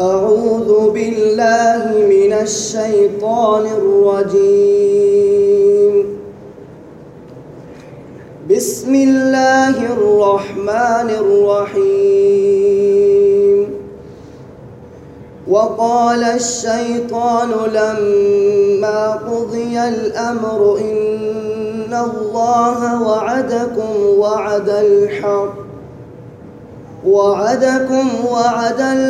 أعوذ بالله من الشيطان الرجيم. بسم الله الرحمن الرحيم. وقال الشيطان لما قضي الأمر إن الله وعدكم وعد الحق وعدكم وعد الحق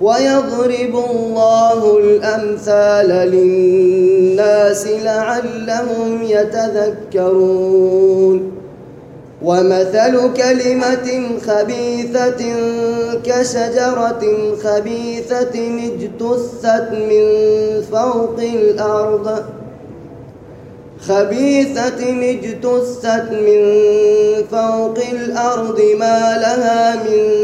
ويضرب الله الأمثال للناس لعلهم يتذكرون. ومثل كلمة خبيثة كشجرة خبيثة اجتثت من فوق الأرض. خبيثة اجتثت من فوق الأرض ما لها من